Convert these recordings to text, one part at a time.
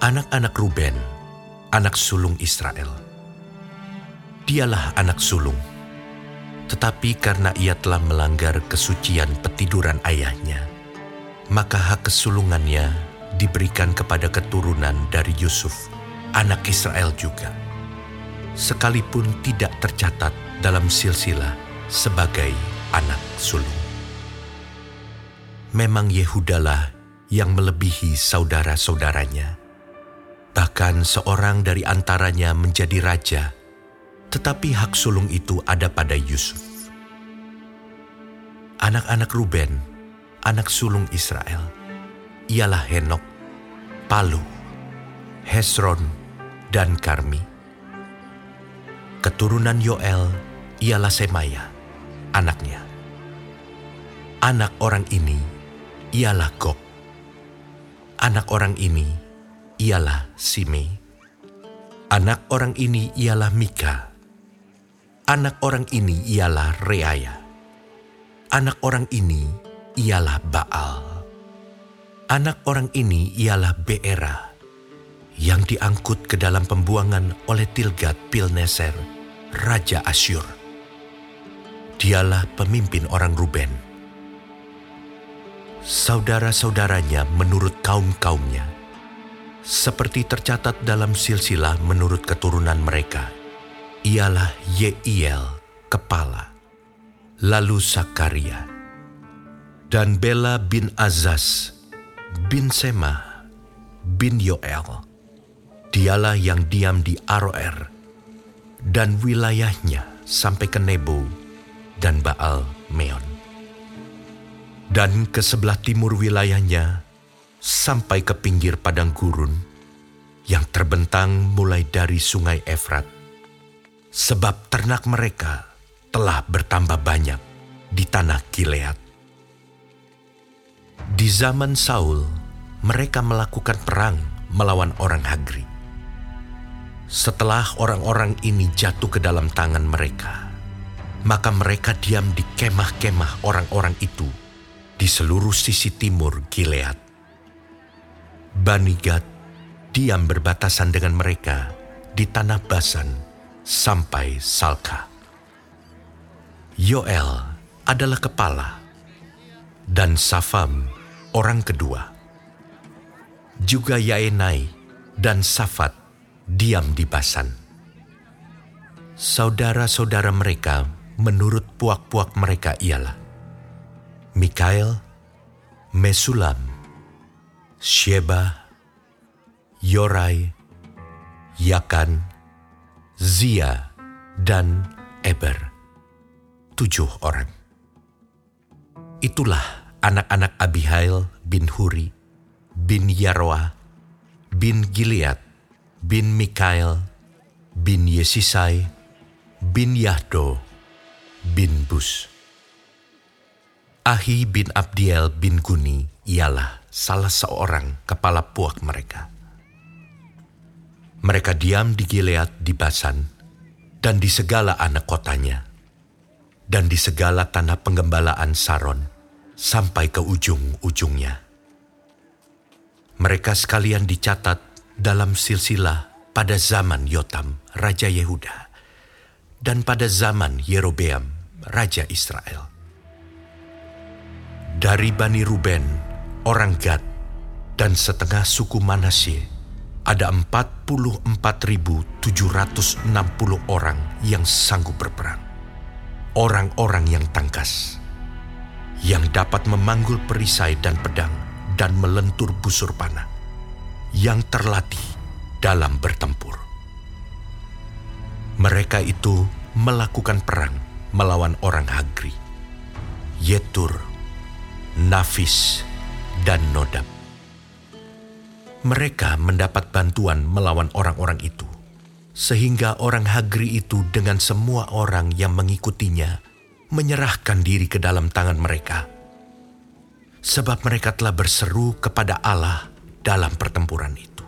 Anak-anak Ruben, anak sulung Israel. Dialah anak sulung, tetapi karena ia telah melanggar kesucian petiduran ayahnya, maka hak kesulungannya diberikan kepada keturunan dari Yusuf, anak Israel juga, sekalipun tidak tercatat dalam silsilah sebagai anak sulung. Memang Yehudalah yang melebihi saudara-saudaranya. Bahkan seorang dari antaranya menjadi raja, tetapi hak sulung itu ada pada Yusuf. Anak-anak Ruben, anak sulung Israel, ialah Henok, Palu, Hesron, dan Karmi. Keturunan Yoel ialah Semaya, anaknya. Anak orang ini ialah Gog. Anak orang ini ialah Simei. Anak orang ini ialah Mika. Anak orang ini ialah Reaya. Anak orang ini ialah Baal. Anak orang ini ialah Beera yang diangkut ke dalam pembuangan oleh Tilgat Pilneser, Raja Asyur. Dialah pemimpin orang Ruben saudara-saudaranya menurut kaum-kaumnya, seperti tercatat dalam silsilah menurut keturunan mereka, ialah Yeiel, kepala, lalu Sakaria, dan Bela bin Azaz, bin Sema, bin Yoel. Dialah yang diam di Aroer, dan wilayahnya sampai ke Nebo dan Baal Meon dan ke sebelah timur wilayahnya sampai ke pinggir padang gurun yang terbentang mulai dari sungai Efrat. Sebab ternak mereka telah bertambah banyak di tanah Gilead. Di zaman Saul, mereka melakukan perang melawan orang Hagri. Setelah orang-orang ini jatuh ke dalam tangan mereka, maka mereka diam di kemah-kemah orang-orang itu di seluruh sisi timur Gilead. Bani Gad diam berbatasan dengan mereka di tanah Basan sampai Salka. Yoel adalah kepala dan Safam orang kedua. Juga Yaenai dan Safat diam di Basan. Saudara-saudara mereka menurut puak-puak mereka ialah Mikael, Mesulam, Sheba, Yorai, Yakan, Zia, dan Eber. Tujuh orang. Itulah anak-anak Abihail bin Huri, bin Yaroa, bin Gilead, bin Mikael, bin Yesisai, bin Yahdo, bin Bus. Ahi bin Abdiel bin Guni ialah salah seorang kepala puak mereka. Mereka diam di Gilead di Basan dan di segala anak kotanya dan di segala tanah penggembalaan Saron sampai ke ujung-ujungnya. Mereka sekalian dicatat dalam silsilah pada zaman Yotam, Raja Yehuda, dan pada zaman Yerobeam, Raja Israel. Dari Bani Ruben, orang Gad, dan setengah suku Manasye, ada 44.760 orang yang sanggup berperang. Orang-orang yang tangkas, yang dapat memanggul perisai dan pedang dan melentur busur panah, yang terlatih dalam bertempur. Mereka itu melakukan perang melawan orang Hagri, Yetur, Nafis, dan Nodab. Mereka mendapat bantuan melawan orang-orang itu, sehingga orang Hagri itu dengan semua orang yang mengikutinya menyerahkan diri ke dalam tangan mereka. Sebab mereka telah berseru kepada Allah dalam pertempuran itu.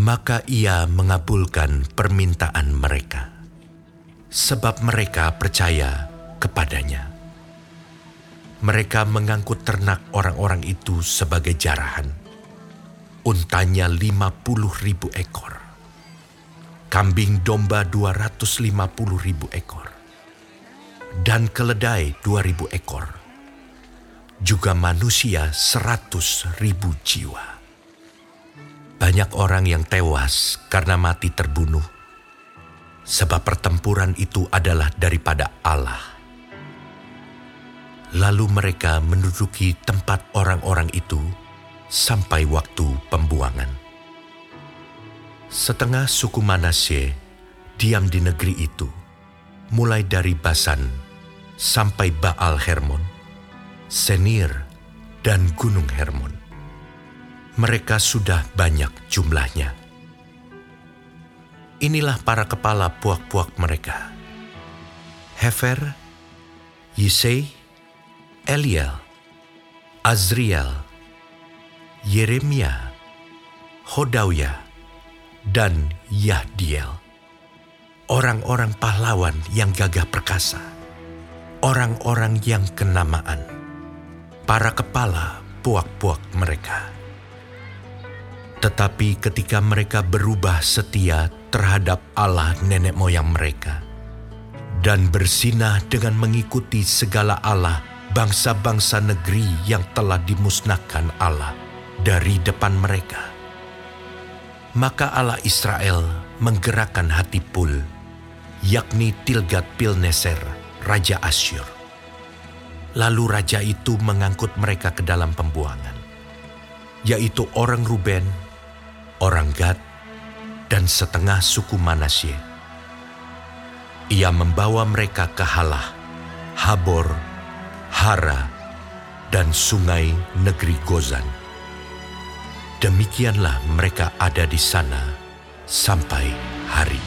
Maka ia mengabulkan permintaan mereka, sebab mereka percaya kepadanya mereka mengangkut ternak orang-orang itu sebagai jarahan. untanya lima puluh ribu ekor, kambing domba dua ratus lima puluh ribu ekor, dan keledai dua ribu ekor, juga manusia seratus ribu jiwa. Banyak orang yang tewas karena mati terbunuh, sebab pertempuran itu adalah daripada Allah. Lalu mereka menduduki tempat orang-orang itu sampai waktu pembuangan. Setengah suku Manasye diam di negeri itu, mulai dari Basan sampai Baal Hermon, Senir, dan Gunung Hermon. Mereka sudah banyak jumlahnya. Inilah para kepala puak-puak mereka. Hefer, Yisei, Eliel, Azriel, Yeremia, Hodawya, dan Yahdiel. Orang-orang pahlawan yang gagah perkasa, orang-orang yang kenamaan, para kepala puak-puak mereka. Tetapi ketika mereka berubah setia terhadap Allah nenek moyang mereka, dan bersinah dengan mengikuti segala Allah bangsa-bangsa negeri yang telah dimusnahkan Allah, dari depan mereka. Maka Allah Israel menggerakkan hati Pul, yakni Tilgat Pilneser, Raja Asyur. Lalu raja itu mengangkut mereka ke dalam pembuangan, yaitu orang Ruben, orang Gad, dan setengah suku Manasye. Ia membawa mereka ke Halah, Habor, Hara, dan sungai negeri Gozan. Demikianlah mereka ada di sana sampai hari